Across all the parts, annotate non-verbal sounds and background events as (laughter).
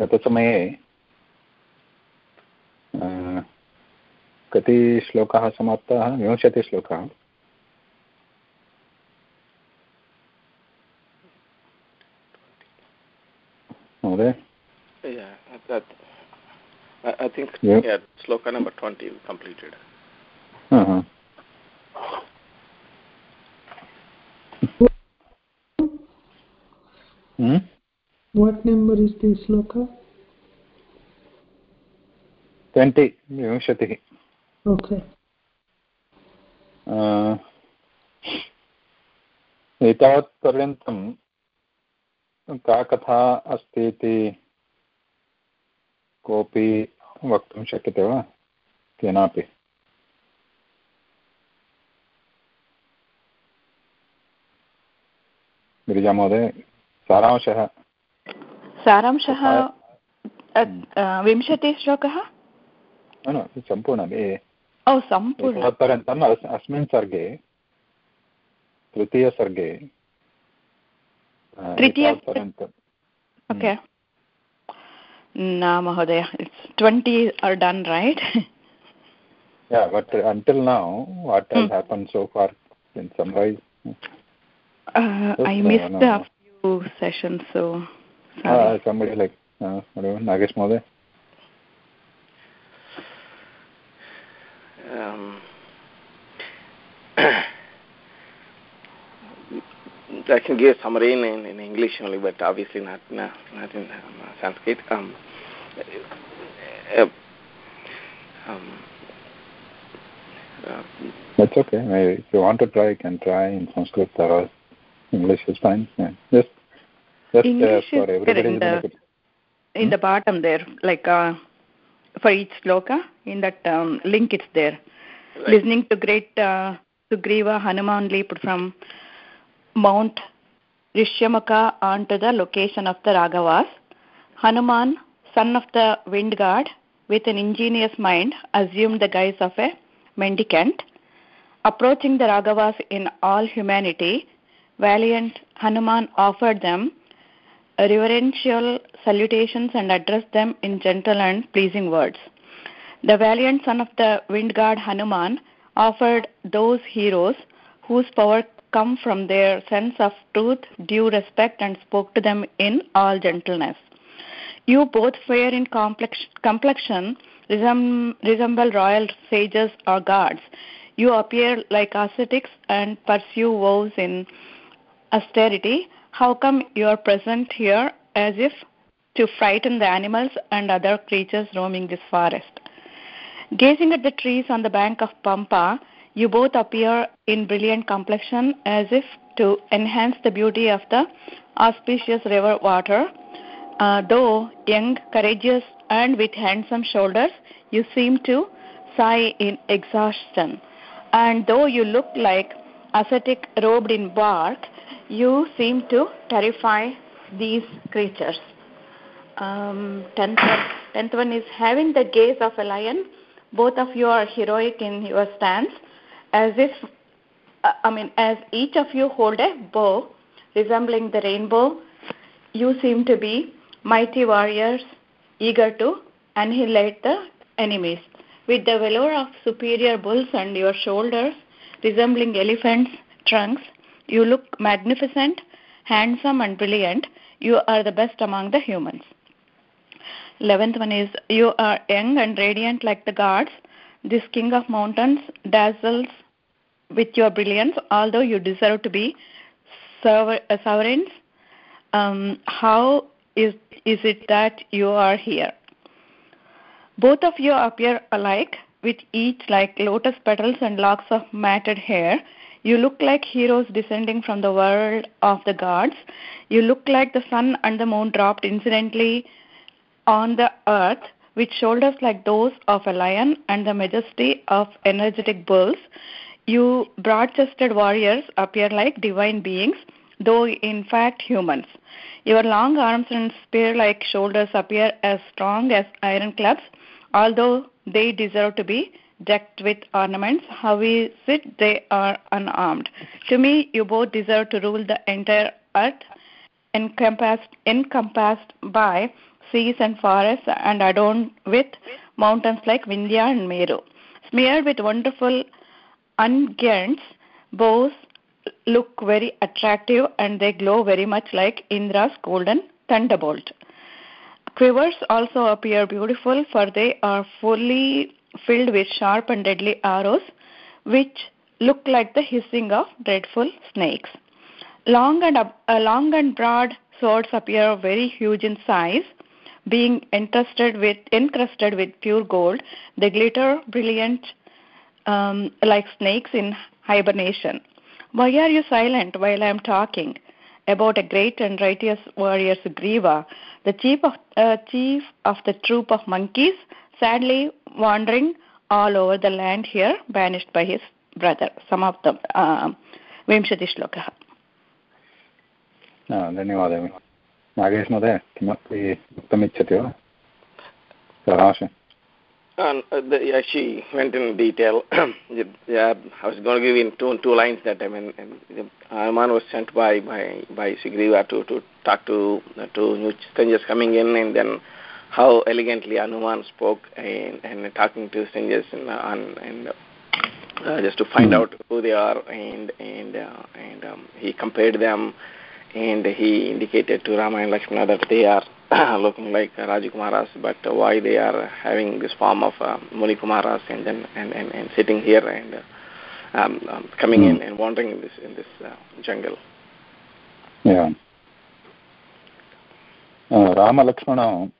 गतसमये कति श्लोकाः समाप्ताः? विंशतिश्लोकाः महोदय? श्लोक number twenty completed What number is this sloka? 20, विंशतिः Okay. एतावत्पर्यन्तं का कथा अस्ति इति कोऽपि वक्तुं शक्यते वा केनापि गिरिजामहोदय सारांशः सारांशः विंशतिश्लोकः न सम्पूर्णम् ओ सम्पूर्णं तत्पर्यन्तम् अस्मिन् सर्गे तृतीयसर्गे ओके न महोदय it's twenty are done right Yeah, but until now, what has hmm. happened so far in summarize? Uh, I missed uh, no. a few sessions, so. Uh, somebody like uh, whatever, Nagesh Mode. Um, (coughs) I can give a summary in, in, in English only, but obviously not not, not in um, Sanskrit. Um, uh, um, that's okay. If you want to try, you can try in Sanskrit or English is fine. Yeah. Just, just English uh, for everybody in the, in hmm? the bottom there, like uh, for each sloka, in that um, link it's there. Right. Listening to great uh, Sugriva Hanuman leaped from Mount Rishyamaka onto the location of the Raghavas. Hanuman, son of the wind god, with an ingenious mind, assumed the guise of a mendicant. Approaching the Raghavas in all humanity, valiant Hanuman offered them reverential salutations and addressed them in gentle and pleasing words. The valiant son of the wind god Hanuman offered those heroes whose power come from their sense of truth due respect and spoke to them in all gentleness. You both fair in complex, complexion resemble royal sages or gods. You appear like ascetics and pursue vows in austerity. How come you are present here as if to frighten the animals and other creatures roaming this forest? Gazing at the trees on the bank of Pampa, you both appear in brilliant complexion as if to enhance the beauty of the auspicious river water. Uh, though young, courageous, and with handsome shoulders, you seem to sigh in exhaustion. And though you look like ascetic robed in bark, you seem to terrify these creatures. Um, tenth, one, tenth one is having the gaze of a lion. Both of you are heroic in your stance, as if, uh, I mean, as each of you hold a bow resembling the rainbow. You seem to be mighty warriors eager to annihilate the enemies. With the velour of superior bulls and your shoulders resembling elephants' trunks, you look magnificent, handsome, and brilliant. You are the best among the humans. Eleventh one is you are young and radiant like the gods. This king of mountains dazzles with your brilliance, although you deserve to be sovereigns. Um, how is is it that you are here? Both of you appear alike, with each like lotus petals and locks of matted hair. You look like heroes descending from the world of the gods. You look like the sun and the moon dropped incidentally on the earth, with shoulders like those of a lion and the majesty of energetic bulls. You broad chested warriors appear like divine beings, though in fact humans. Your long arms and spear like shoulders appear as strong as iron clubs although they deserve to be decked with ornaments, how is it they are unarmed? To me, you both deserve to rule the entire earth, encompassed, encompassed by seas and forests and adorned with mountains like Vindhya and Meru. Smeared with wonderful unguents, bows look very attractive and they glow very much like Indra's golden thunderbolt. Quivers also appear beautiful for they are fully filled with sharp and deadly arrows which look like the hissing of dreadful snakes. Long and, uh, long and broad swords appear very huge in size. Being encrusted with, encrusted with pure gold, they glitter brilliant um, like snakes in hibernation. Why are you silent while I am talking? About a great and righteous warrior Sugriva, the chief of, uh, chief of the troop of monkeys, sadly wandering all over the land here, banished by his brother. Some of them, uh, विंशतिश्लोकः धन्यवादः नागेश महोदय किमपि वक्तुमिच्छति वा सारांश And uh, the, yeah, she went in detail. (clears throat) yeah, I was going to give in two two lines that I mean, Hanuman was sent by by by Sugriva to to talk to to new strangers coming in, and then how elegantly Anuman spoke in, in talking to strangers and, on, and uh, just to find hmm. out who they are, and and uh, and um, he compared them, and he indicated to Rama and Lakshmana that they are (clears throat) looking like uh, Rajakumaras, but uh, why they are having this form of um, uh, Muni Kumaras and then and, and, and sitting here and uh, um, um, coming mm. in hmm. and wandering in this in this uh, jungle. Yeah. Uh, Rama Lakshmana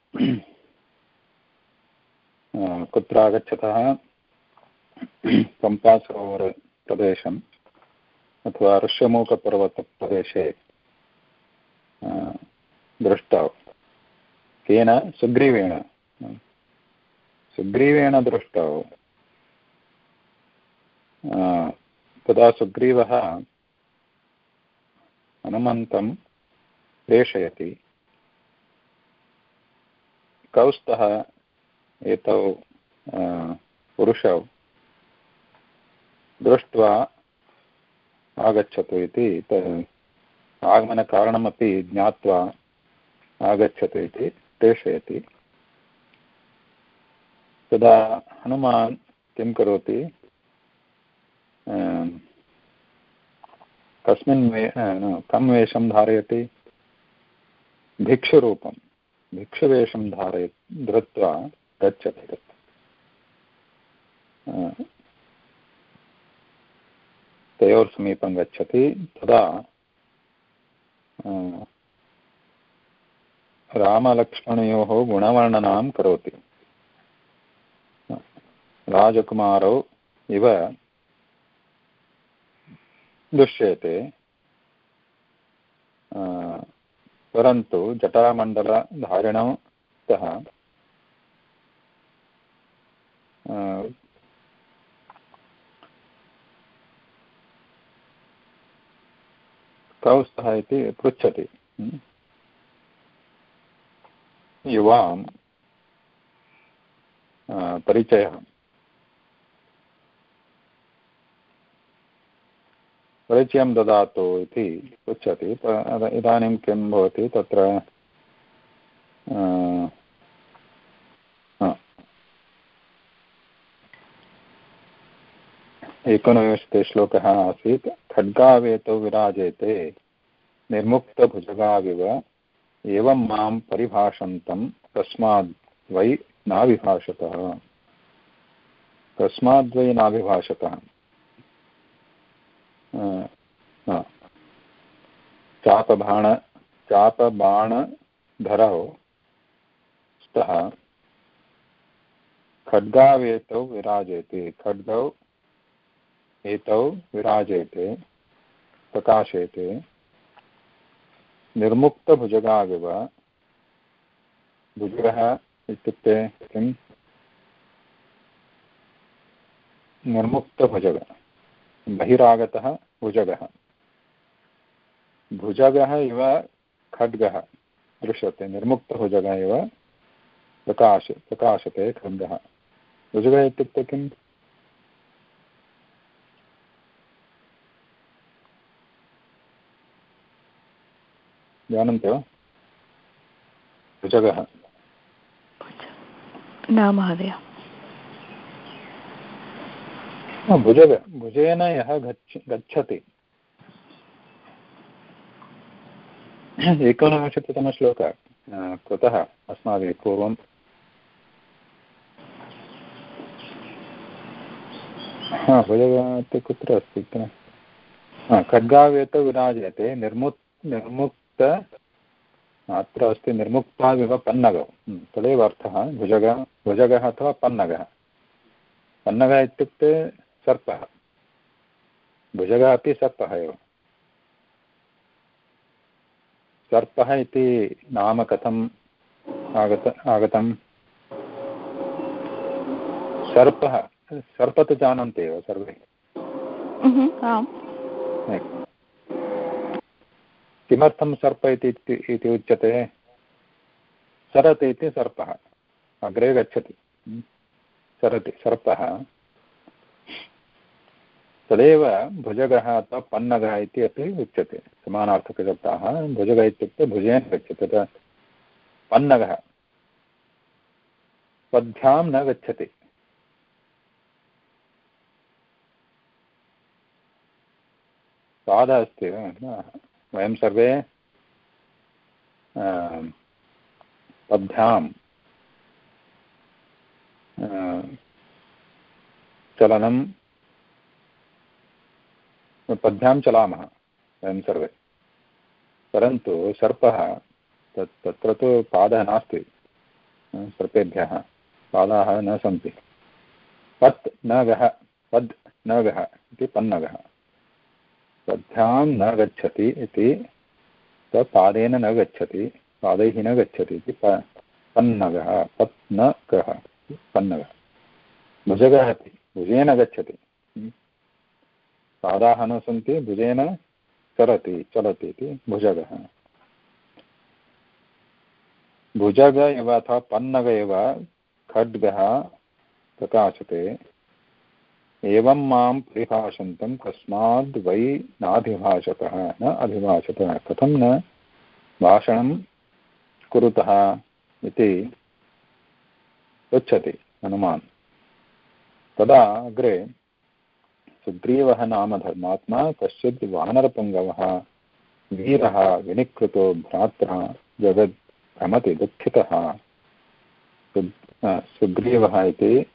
कुत्र आगच्छतः पम्पासरोवरप्रदेशम् अथवा ऋष्यमूकपर्वतप्रदेशे दृष्टौ। केन? सुग्रीवेण। सुग्रीवेण दृष्टौ। तदा सुग्रीवः हनुमन्तं प्रेषयति। कौ स्तः एतौ पुरुषौ दृष्ट्वा आगच्छतु इति आगमनकारणमपि ज्ञात्वा आगच्छतु इति प्रेषयति। तदा हनुमान् किं करोति? कस्मिन् वे कं वेषं धारयति? भिक्षुरूपं भिक्षुवेषं धारय धृत्वा गच्छति तत्। तयोर्समीपं गच्छति तदा रामलक्ष्मणयोः गुणवर्णनां करोति। राजकुमारौ इव दृश्यते। परन्तु जटामण्डलधारिणौ स्तः कौ स्तः इति पृच्छति। युवां परिचयः। परिचयं ददातु इति पृच्छति इदानीं किं भवति? तत्र एकोनविंशतिः श्लोकः आसीत्। खड्गावेतौ विराजेते, निर्मुक्तभुजगाविव, एवं माँ परिभाषन्तं तस्माद् वै नाभिभाषतः। तस्माद्वै नाभिभाषतः। चापबाण चापबाणधरौ स्तः। खड्गावेतौ विराजेते खड्गौ एतौ विराजेते प्रकाशेते। निर्मुक्तभुजगाविव भुजगः इत्युक्ते किं निर्मुक्तभुजग। बहिरागतः भुजगः। भुजगः इव खड्गः। दृश्यते निर्मुक्तभुजगः इव प्रकाश, प्रकाशते खड्गः। भुजगः इत्युक्ते किम्? जानन्ति वा? भुजगः। न, महोदय। भुजग भुजेन यः गच्छ, गच्छति। एकोनविंशतितमश्लोक कृतः? अस्माभिः पूर्वं हा भुजग कुत्र अस्ति खड्गावेत विराजयते निर्मुक् निर्मुक्त, अत्र अस्ति निर्मुक्ताविव पन्नगौ। तदेव अर्थः, भुजग, भुजगः अथवा पन्नगः। पन्नगः इत्युक्ते सर्पः। भुजगः अपि सर्पः एव। सर्पः इति नाम कथम् आगत आगतं सर्पः सर्प तु जानन्ति एव सर्वे। किमर्थं सर्प इति उच्यते? सरति इति सर्पः। अग्रे गच्छति। सरति सर्पः। तदेव भुजगः अथवा पन्नगः इति अपि उच्यते। समानार्थकशब्दाः भुजगः इत्युक्ते भुजेन गच्छति तत्र पन्नगः। पद्भ्यां न गच्छति। पादः अस्ति वयं सर्वे पद्भ्यां चलनं पद्भ्यां चलामः वयं सर्वे। परन्तु सर्पः तत् तत्र तु पादः नास्ति सर्पेभ्यः। पादाः न सन्ति। पत् नगः पद् नगः इति पन्नगः। पद्भ्यां न गच्छति इति पादेन न गच्छति, पादैः न गच्छति इति प पन्नगः। पत् न गः, पन्नगः। भुजगः अपि, भुजेन गच्छति। पादाः न सन्ति भुजेन चलति चलति इति भुजगः। भुजग एव अथवा पन्नग एव खड्गः प्रकाशते। एवं माँ परिभाषन्तं कस्माद् वै नाभिभाषतः न अभिभाषतः कथं न भाषणं कुरुतः इति पृच्छति हनुमान्। तदा अग्रे सुग्रीवः नाम धर्मात्मा कश्चित् वानरपुङ्गवः, वीरः, विनिकृतो भ्रात्रा जगद् भ्रमति दुःखितः। सुग्रीवः इति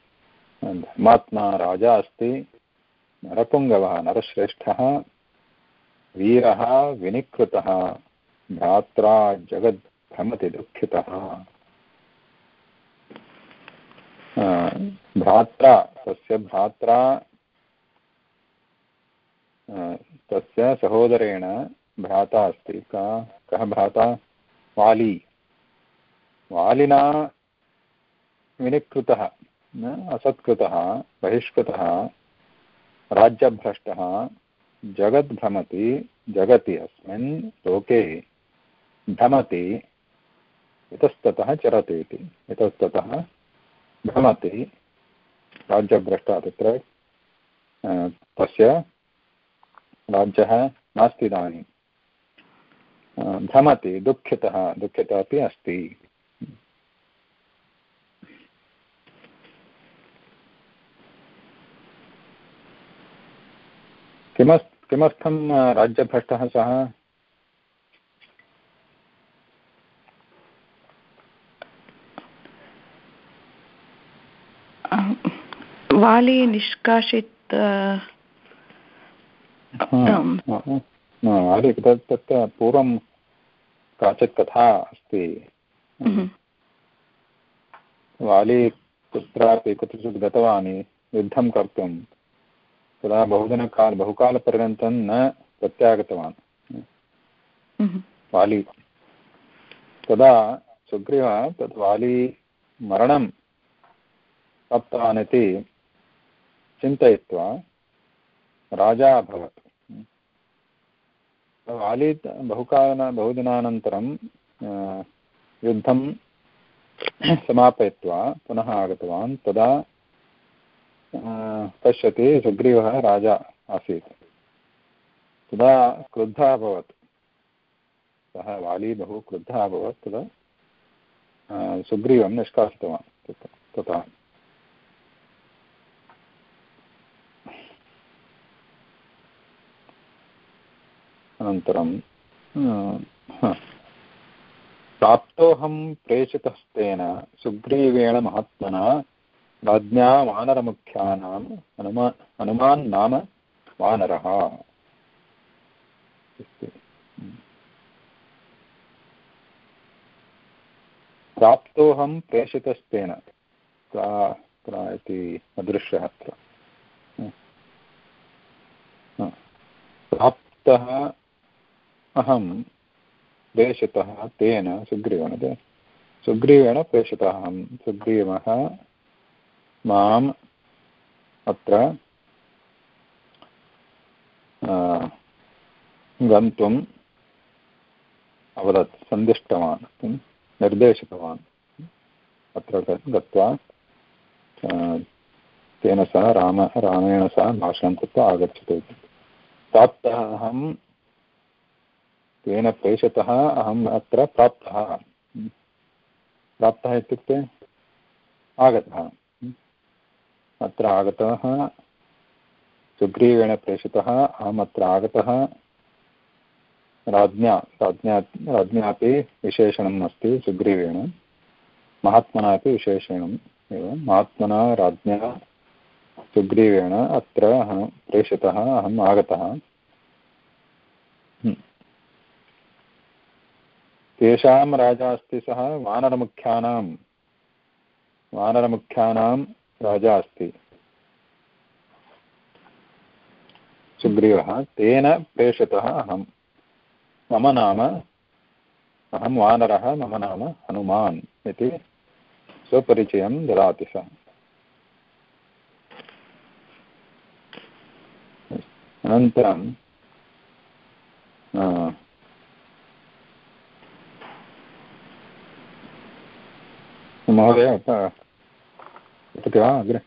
धर्मात्मा राजा अस्ति, नरपुङ्गवः नरश्रेष्ठः, वीरः विनिकृतः, भ्रात्रा जगद् भ्रमति दुःखितः। भ्रात्रा, तस्य भ्रात्रा तस्य सहोदरेण भ्राता अस्ति। का, कः भ्राता? वाली। वालिना विनिकृतः असत्कृतः, बहिष्कृतः, राज्यभ्रष्टः, जगद्भ्रमति, जगति अस्मिन् लोके भ्रमति, इतस्ततः चरति इति इतस्ततः भ्रमति राज्यभ्रष्टः तत्र तस्य राज्यः नास्ति इदानीं। भ्रमति दुःखितः दुःखितः अपि अस्ति। किमस् किमर्थं राज्यभ्रष्टः सः? वाली निष्कासित तत् पूर्वं काचित् कथा अस्ति वाली कुत्रापि कुत्रचित् गतवान् युद्धं कर्तुं तदा बहुदिनकाल बहुकालपर्यन्तं न प्रत्यागतवान् वाली तदा सुग्रीवः तत् वाली मरणं प्राप्तवान् इति चिन्तयित्वा राजा अभवत् वाली बहुकाल बहुदिनानन्तरं युद्धं समापयित्वा पुनः आगतवान्, तदा पश्यति सुग्रीवः राजा आसीत्। तदा क्रुद्धः अभवत्। सः वाली बहु क्रुद्धः अभवत्, तदा सुग्रीवं निष्कासितवान् तथा। अनन्तरं प्राप्तोऽहं प्रेषितस्तेन सुग्रीवेण महात्मना राज्ञा वानरमुख्यानाम् हनुमा, हनुमान् नाम वानरः। प्राप्तोऽहं प्रेषितस्तेन इति अदृश्यः अत्र। प्राप्तः अहं प्रेषितः तेन सुग्रीवेण सुग्रीवेण प्रेषितः अहं। सुग्रीवः माम् अत्र गन्तुम् अवदत्, सन्दिष्टवान्, निर्देशितवान्। अत्र गत्वा तेन सह राम, रामेण सह भाषणं कृत्वा आगच्छतु इति। प्राप्तः अहं तेन प्रेषितः अहम् अत्र प्राप्तः। प्राप्तः इत्युक्ते आगतः। अत्र आगतः, सुग्रीवेण प्रेषितः, अहम् अत्र आगतः। राज्ञा राज्ञा, राज्ञापि विशेषणम् अस्ति सुग्रीवेण। महात्मना अपि विशेषणम् एव। महात्मना, राज्ञा, सुग्रीवेण अत्र अहं प्रेषितः, अहम् आगतः। हम्म। तेषां राजा अस्ति सः वानरमुख्यानां वानरमुख्यानां राजा अस्ति सुग्रीवः, तेन प्रेषितः अहं। मम नाम, अहं वानरः, मम नाम हनुमान् इति स्वपरिचयं ददाति सः। अनन्तरं महोदय पठति वा अग्रे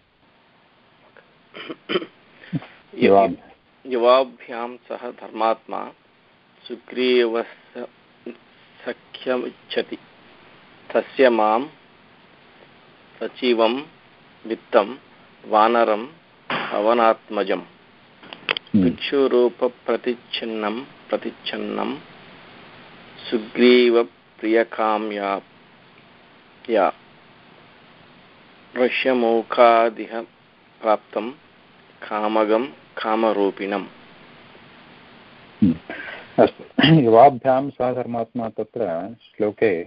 युवाभ्यां सह धर्मात्मा सुग्रीवस्य सख्यमिच्छति तस्य माँ सचिवं वित्तं वानरं पवनात्मजम् भिक्षुरूपप्रतिच्छिन्नं प्रतिच्छन्नं सुग्रीवप्रियकाम्या या ऋष्यमुखादिह प्राप्तं कामगं कामरूपिणम्। अस्तु। युवाभ्यां सः धर्मात्मा तत्र श्लोके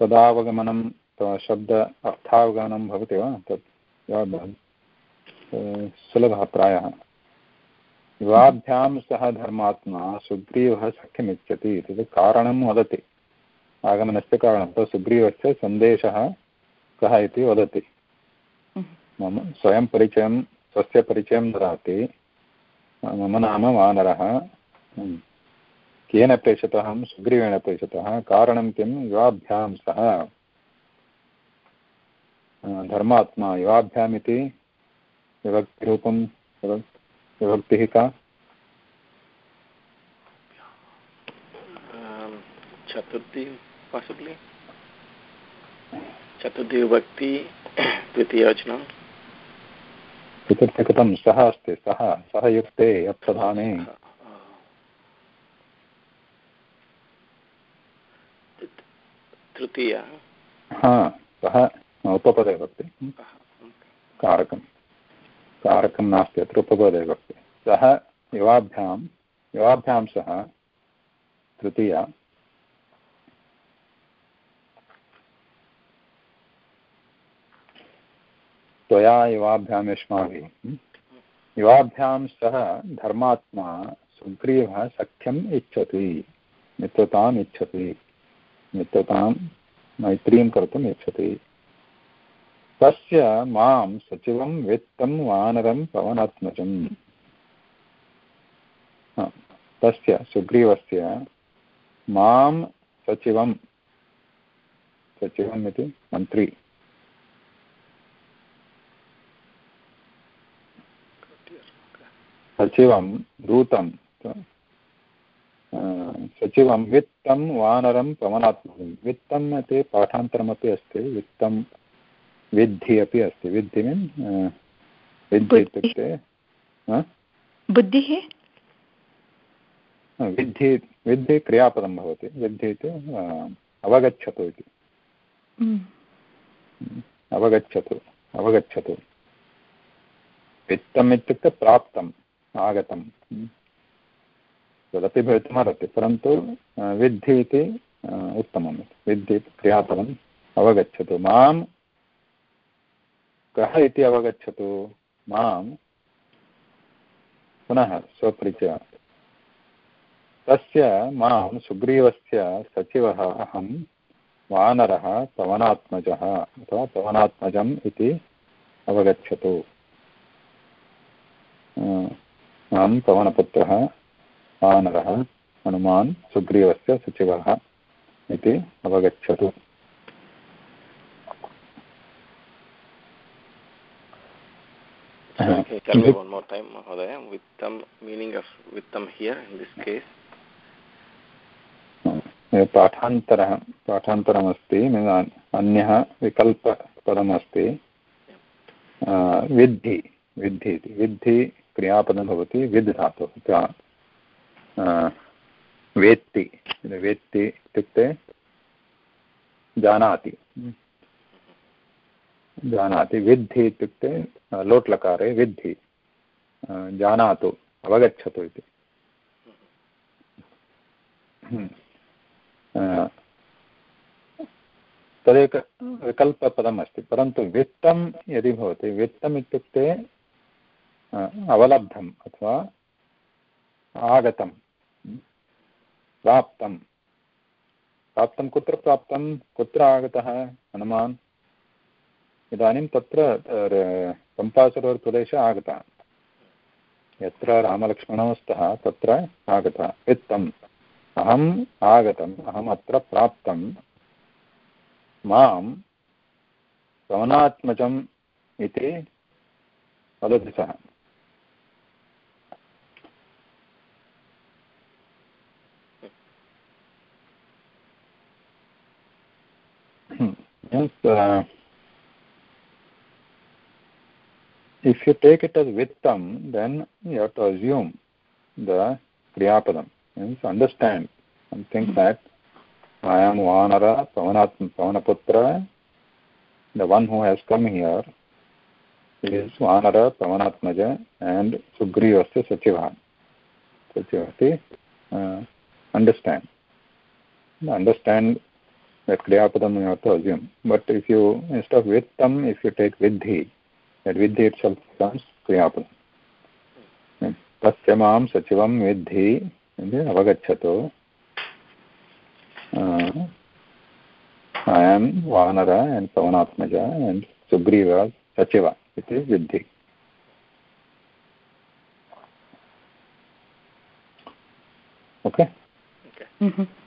तदावगमनं शब्द अर्थावगमनं भवति वा? तत् सुलभः प्रायः युवाभ्यां सह धर्मात्मा सुग्रीवः सख्यमिच्छति। तद् कारणं वदति। आगमनस्य कारणं। तत् सुग्रीवस्य सन्देशः कः इति वदति। मम स्वयं परिचयं स्वस्य परिचयं ददाति। मम नाम वानरः। केन प्रेषितः अहं? सुग्रीवेण प्रेषितः कारणं किं? युवाभ्यां सह धर्मात्मा युवाभ्याम् इति विभक्तिरूपं विभक्तिः का? चतुर्थी possibly. चतुर्थी विभक्ति (clears throat) द्वितीयवचनं। चतुर्थे कथं सः अस्ति सः सः युक्ते अप्रधाने तृतीय। हा सः उपपदे भक्ति कारकं कारकं नास्ति अत्र उपपदे भक्ति सः युवाभ्यां युवाभ्यां सह तृतीया। त्वया युवाभ्यां युष्माभिः युवाभ्यां सह धर्मात्मा सुग्रीवः सख्यम् इच्छति। मित्रताम् इच्छति। मित्रतां मैत्रीं कर्तुम् इच्छति। तस्य माँ सचिवं, वित्तं, वानरं, पवनात्मजम्। तस्य सुग्रीवस्य माँ सचिवं सचिवम् इति मन्त्री। सचिवं दूतं। सचिवं वित्तं वानरं पवनात्मकं वित्तम् इति पाठान्तरमपि अस्ति वित्तं विद्धि अपि अस्ति। विद्धि मीन् विद्धि इत्युक्ते बुद्धिः? विद्धि विद्धि क्रियापदं भवति। विद्धि इति अवगच्छतु इति। अवगच्छतु अवगच्छतु। वित्तम् इत्युक्ते प्राप्तम्। आगतं तदपि भवितुमर्हति, परन्तु विद्धि इति उत्तमं विद्धि क्रियापदम् अवगच्छतु। माँ कः इति अवगच्छतु? माँ पुनः स्वपरिचय। तस्य माँ सुग्रीवस्य सचिवः अहं वानरः पवनात्मजः अथवा पवनात्मजम् इति अवगच्छतु। अहं पवनपुत्रः वानरः हनुमान् सुग्रीवस्य सचिवः इति अवगच्छतु। Okay, tell me one more time, Mahodaya, Vittam, meaning of Vittam here in this case. पाठान्तरः पाठान्तरमस्ति अन्यः विकल्पपदमस्ति। विद्धि विद्धि इति विद्धि क्रियापदं भवति, विद् धातुः वेत्ति। वेत्ति इत्युक्ते जानाति। जानाति, विद्धि इत्युक्ते लोट्लकारे विद्धि जानातु, अवगच्छतु इति। तदेक विकल्पपदम् अस्ति परन्तु वित्तं यदि भवति, वित्तम् इत्युक्ते अवलब्धम् अथवा आगतं प्राप्तं प्राप्तं कुत्र प्राप्तं? कुत्र आगतः हनुमान्? इदानीं तत्र पम्पासरोवरप्रदेशे आगतः। यत्र रामलक्ष्मणौ स्तः तत्र आगतः। वित्तम्। अहम् आगतम्, अहम् अत्र प्राप्तं माँ पवनात्मजम् इति वदति सः। Uh, if you take it as vittam, then you have to assume the kriyapadam. Means understand and think that I am Vanara, Pavanatma, Pavanaputra, the one who has come here is Vanara, Pavanatmaja, and Sugrivasya Sachiva. Sachivati, uh, understand. Understand that kriyapadam you have to assume. But if you, instead of vittam, if you take vidhi, that vidhi itself becomes kriyapadam. तस्य माँ सचिवं विद्धि इति अवगच्छतु I am Vanara and Pavanatmaja and Sugriva Sachiva. It is Vidhi. Okay? Okay. Mm-hmm. सर्वे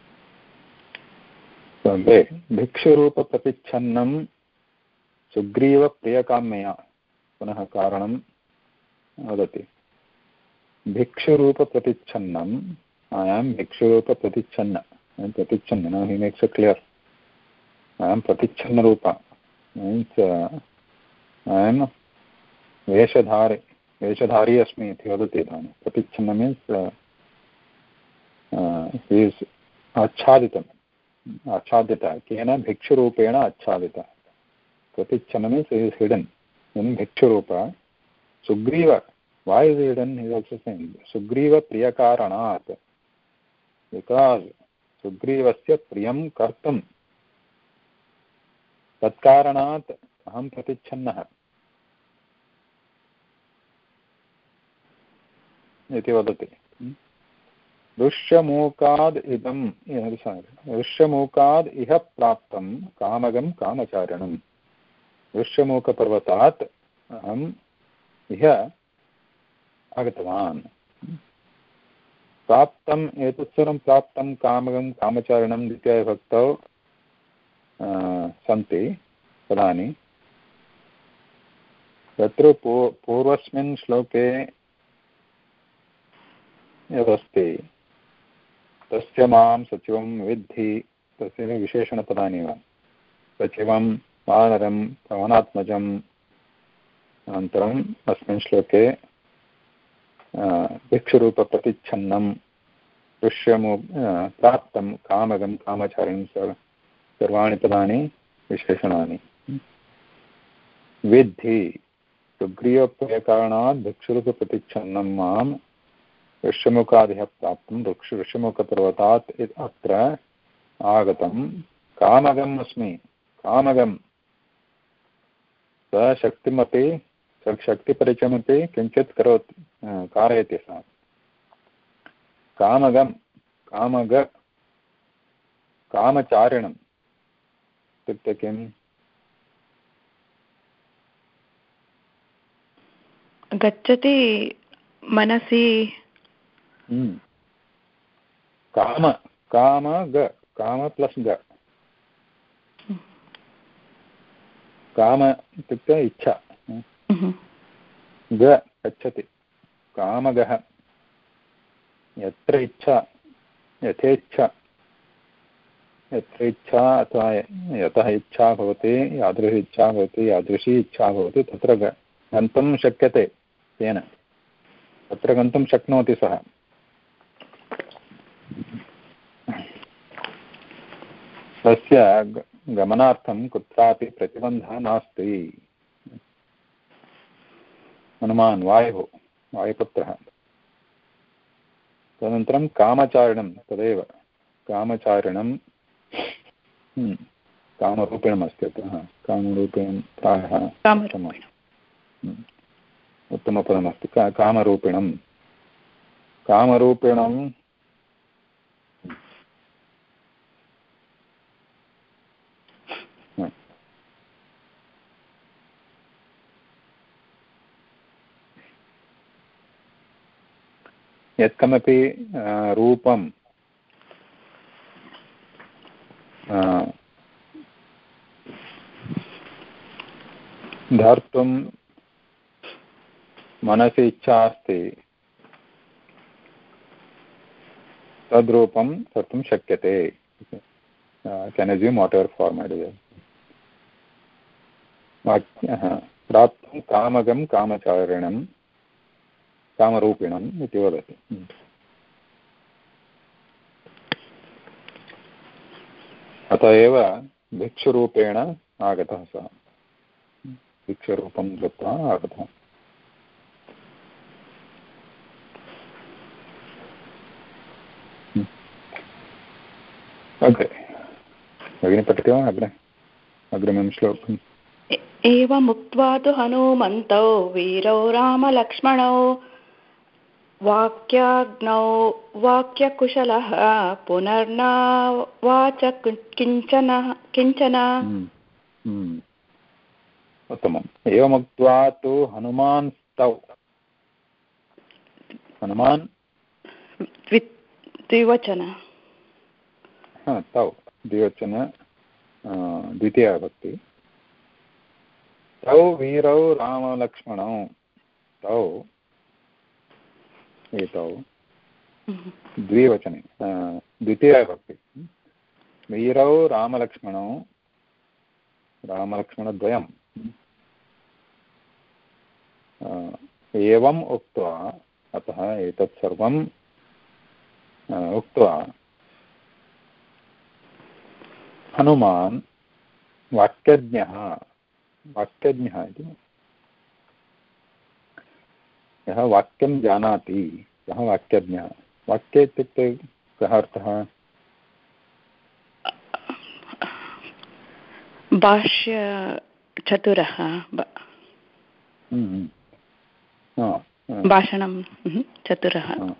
भिक्षुरूपप्रतिच्छन्नं सुग्रीवप्रियकाम्यया पुनः कारणं वदति। भिक्षुरूपप्रतिच्छन्नम् I am भिक्षुरूपप्रतिच्छन्न। प्रतिच्छन्न no he makes it clear. I am प्रतिच्छन्नरूप। Uh, I am वेषधारि वेषधारी अस्मि इति वदति इदानीं। प्रतिच्छन्न मीन्स् हीस् आच्छादितम्। आच्छाद्यता केन भिक्षुरूपेण आच्छादितः। प्रतिच्छन्न मीन्स् इस् हिडन् इन् भिक्षुरूप। सुग्रीव is hidden? He is also saying सुग्रीवप्रियकारणात् बिकास् सुग्रीवस्य प्रियं कर्तुं। तत्कारणात् अहं प्रतिच्छन्नः। इति वदति। ऋष्यमूकाद् इदं ऋष्यमूकाद् इह प्राप्तं कामगं कामचारिणं ऋष्यमूकपर्वतात् अहम् इह आगतवान्। प्राप्तम् एतत् सर्वं प्राप्तं कामगं कामचारिणं द्वितीयविभक्तौ सन्ति पदानि। तत्र पू, पूर्वस्मिन् श्लोके यदस्ति। तस्य माँ सचिवं विद्धि। तस्य विशेषणपदानि वा। सचिवं वानरं पवनात्मजम् अनन्तरम् अस्मिन् श्लोके भिक्षुरूपप्रतिच्छन्नं दृश्यमु प्राप्तं कामगं कामचारिणं सर्वाणि पदानि विशेषणानि। विद्धि। सुग्रीवप्रकारणात् भिक्षुरूपप्रतिच्छन्नं माँ ऋष्यमुखादिः प्राप्तं ऋक्ष ऋष्यमुखपर्वतात् अत्र आगतं। कामगम् अस्मि। कामगं सः शक्तिमपि शक्तिपरिचयमपि किञ्चित् करोति कारयति सः। कामगं कामग। कामचारिणम्। इत्युक्ते किम्? गच्छति मनसि। काम काम ग काम प्लस् ग। काम इत्युक्ते इच्छा। ग गच्छति। कामगः। यत्र इच्छा यथेच्छा। यत्र इच्छा अथवा यतः इच्छा भवति यादृशी इच्छा भवति यादृशी इच्छा भवति तत्र गन्तुं शक्यते तेन। तत्र गन्तुं शक्नोति सः। तस्य गमनार्थं कुत्रापि प्रतिबन्धः नास्ति। हनुमान् वायुः वायुपुत्रः। तदनन्तरं कामचारिणं तदेव। कामचारिणं हम्म, कामरूपिणमस्ति अतः कामरूपिणं प्रायः हम्म, उत्तमपदमस्ति कामरूपिणं। कामरूपिणं यत्कमपि रूपं धर्तुं मनसि इच्छा अस्ति, तद्रूपं कर्तुं शक्यते। Can assume whatever format प्राप्तुं कामगं कामचारिणं कामरूपिणम् इति वदति। अत एव भिक्षुरूपेण आगतः सः। भिक्षुरूपं दत्त्वा आगतः। अग्रे भगिनी, पठति वा अग्रे? अग्रिमं श्लोकम्। एवमुक्त्वा तु हनुमन्तौ, वीरौ, रामलक्ष्मणौ। वाक्याग्नौ वाक्यकुशलः पुनर्न वाच किंचन किंचन। हम्म, हम्म। उत्तमम्। एवमुक्त्वा तु हनुमान् स्तौ। हनुमान्? द्विवचन। तौ। द्विवचन द्वितीया भक्ति। तौ वीरौ रामलक्ष्मणौ। तौ एतौ द्विवचने द्वितीया भक्ति वीरौ रामलक्ष्मणौ रामलक्ष्मणद्वयम्। एवम् उक्त्वा अतः एतत् सर्वम् उक्त्वा हनुमान् वाक्यज्ञः वाक्यज्ञः इति यः वाक्यं जानाति सः वाक्यज्ञः वाक्य इत्युक्ते कः अर्थः? भाष्यचतुरः हम्म, हम्म। भाषणं चतुरः।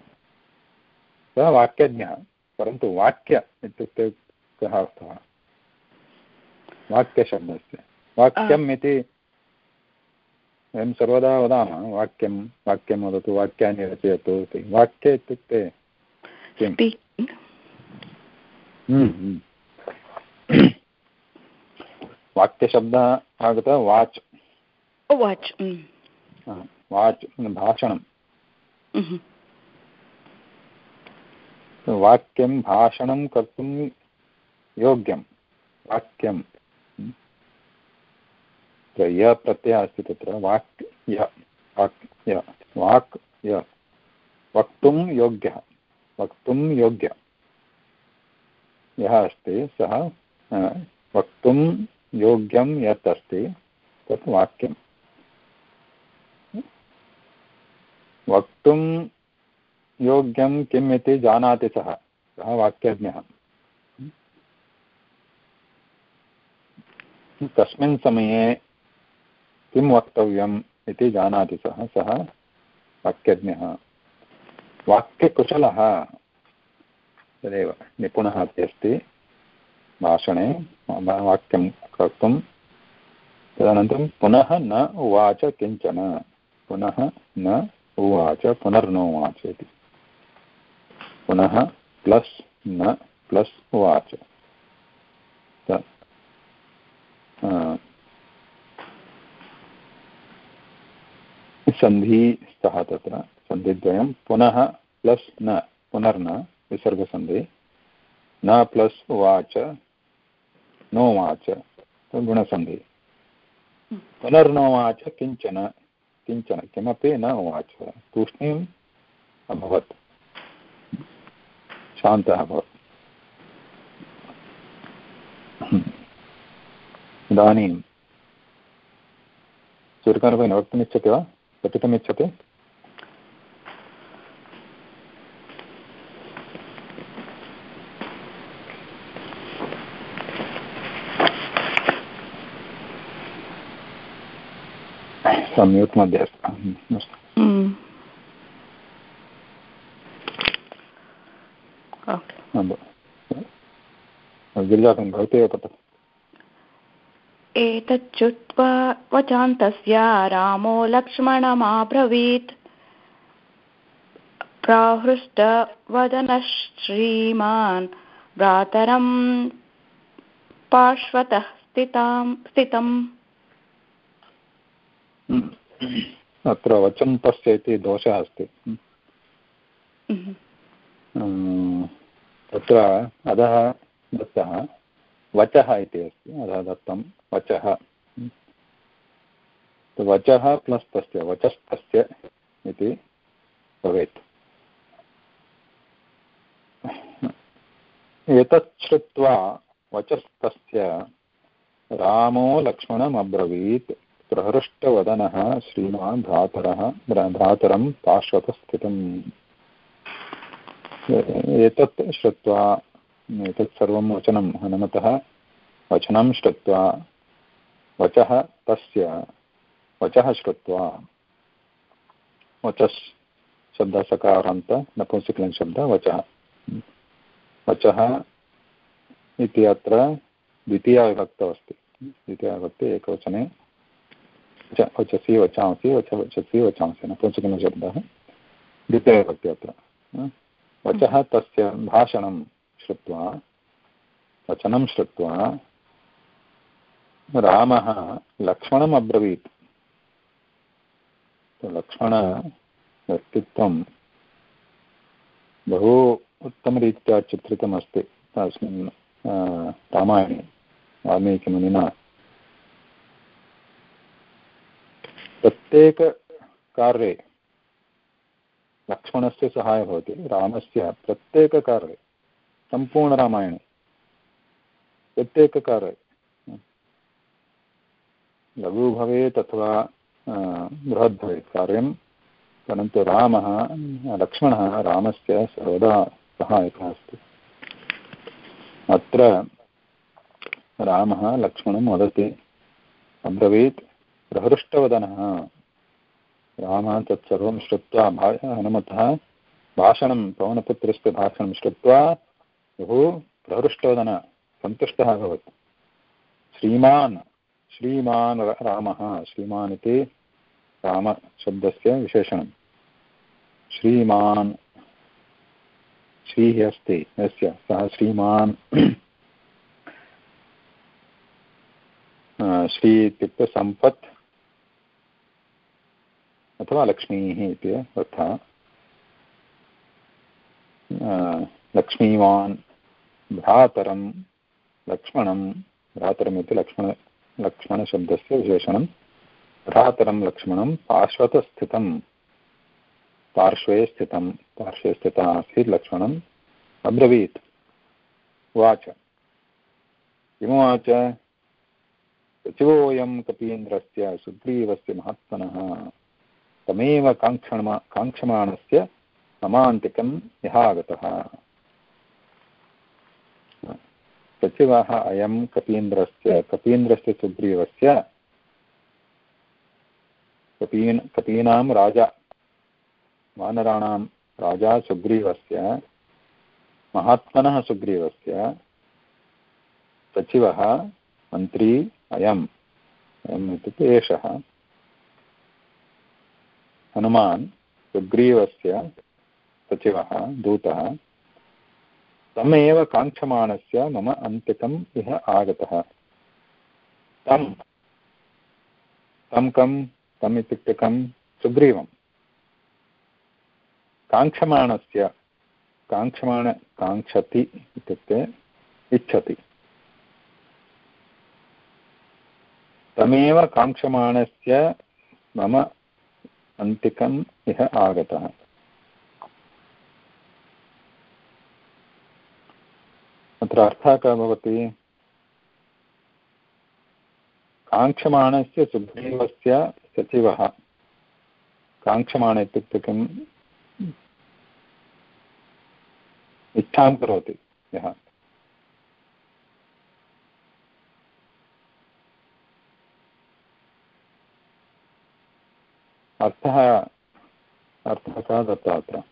सः वाक्यज्ञः परन्तु वाक्य इत्युक्ते कः अर्थः? वाक्यशब्दस्य। वाक्यम् इति वयं सर्वदा वदामः वाक्यं वाक्यं वदतु वाक्यानि रचयतु इति। वाक्य इत्युक्ते हम्म, हम्म। वाक्यशब्दः आगतः वाच्। वाच् वाच् भाषणं वाक्यं भाषणं कर्तुं योग्यं। वाक्यं। य प्रत्ययः अस्ति तत्र वाक्य वाक्य वाक् य वक्तुं योग्यः वक्तुं योग्य यः अस्ति सः वक्तुं योग्यं यत् अस्ति तत् वाक्यं वक्तुं योग्यं किम् इति जानाति सः सः वाक्यज्ञः तस्मिन् समये किं वक्तव्यम् इति जानाति सः सः वाक्यज्ञः। वाक्यकुशलः तदेव, निपुणः अपि अस्ति भाषणे वाक्यं कर्तुं। तदनन्तरं पुनः न उवाच किंचन, पुनः न उवाच पुनर्नोवाच इति पुनः प्लस् न, प्लस् उवाच। सन्धि स्तः तत्र, सन्धिद्वयं पुनः प्लस् न, पुनर्न, विसर्गसन्धि, न प्लस् उवाच नोवाच गुणसन्धि। पुनर्नोवाच किंचन किंचन, किमपि न उवाच तूष्णीम् अभवत्। शान्तः अभवत्। इदानीं सूर्यकान्तभगिनी वक्तुमिच्छति वा? पठितुमिच्छति म्यूट् मध्ये अस्ति गिरिजासन् भवती एव पठतु एतच्चुत्वा वचान्तस्य रामो लक्ष्मणमाब्रवीत्। प्राहृष्टवदनः श्रीमान् भ्रातरं पार्श्वतः स्थितां स्थितम्। अत्र वचन्तस्य इति दोषः अस्ति। तत्र अधः दत्तः। वचः इति अस्ति अधः दत्तं वचः वचः प्लस् तस्य, वचस्तस्य इति भवेत्। एतत् श्रुत्वा वचस्तस्य रामो लक्ष्मणम् अब्रवीत् प्रहृष्टवदनः श्रीमान् भ्रातरः भ्रातरं पार्श्वतः स्थितम् एतत् श्रुत्वा एतत् सर्वं वचनं हनुमतः। वचनं श्रुत्वा, वचः तस्य, वचः श्रुत्वा। वचस् शब्दसकारान्त नपुंसकलिङ्गशब्दः वचः। वचः इति अत्र द्वितीयाविभक्तौ अस्ति द्वितीयाविभक्ति एकवचने वचसि, वचांसि, वच, वचसि, वचांसि नपुंसकलिङ्गशब्दः द्वितीयविभक्ति अत्र। वचः तस्य भाषणं श्रुत्वा, वचनं श्रुत्वा, रामः लक्ष्मणम् अब्रवीत्। लक्ष्मणव्यक्तित्वं बहु उत्तमरीत्या चित्रितमस्ति अस्मिन् रामायणे, वाल्मीकिमुनिना। प्रत्येककार्ये लक्ष्मणस्य सहायः भवति, रामस्य प्रत्येककार्ये। सम्पूर्णरामायणे प्रत्येककार्ये लघु भवेत् अथवा बृहद् भवेत् कार्यं। परन्तु रामः, लक्ष्मणः, रामस्य सर्वदा सहायकः अस्ति। अत्र रामः, लक्ष्मणं वदति, अब्रवीत्, प्रहृष्टवदनः। रामः तत्सर्वं श्रुत्वा हनुमतः भाषणं पवनपुत्रस्य बहु प्रहृष्टवदन सन्तुष्टः अभवत्। श्रीमान् श्रीमान् रामः, श्रीमान् इति रामशब्दस्य विशेषणं। श्रीमान्, श्रीः अस्ति, यस्य, सः श्रीमान्। (clears throat) श्री इत्युक्ते सम्पत्, अथवा लक्ष्मीः इति अर्थः। लक्ष्मीवान् भ्रातरं, लक्ष्मणं, भ्रातरम् लक्ष्मण, लक्ष्मणशब्दस्य विशेषणं, भ्रातरं, लक्ष्मणं पार्श्वतस्थितं, पार्श्वे स्थितं, पार्श्वे स्थितः आसीत् लक्ष्मणम् अब्रवीत्। उवाच। किमुवाच? सचिवोऽयं कपीन्द्रस्य सुग्रीवस्य महात्मनः, तमेव काङ्क्षमा काङ्क्षमाणस्य ममान्तिकं यः आगतः सचिवः अयं कपीन्द्रस्य कपीन्द्रस्य सुग्रीवस्य कपीन्, कपीनां राजा, वानराणां राजा सुग्रीवस्य, महात्मनः सुग्रीवस्य सचिवः, मन्त्री अयम् अयम् इत्युक्ते एषः। हनुमान् सुग्रीवस्य सचिवः, दूतः। तमेव काङ्क्षमाणस्य मम अन्तिकम् इह आगतः। तं। तं कं, तम् इत्युक्ते कं, सुग्रीवं। काङ्क्षमाणस्य, काङ्क्षमाण, काङ्क्षति इत्युक्ते इच्छति। तमेव काङ्क्षमाणस्य मम अन्तिकम् इह आगतः। अत्र अर्थः कः भवति काङ्क्षमाणस्य सुग्रीवस्य सचिवः। काङ्क्षमाण इत्युक्ते किम्? इच्छां करोति यः। अर्थः अर्थः कः दत्तः अत्र?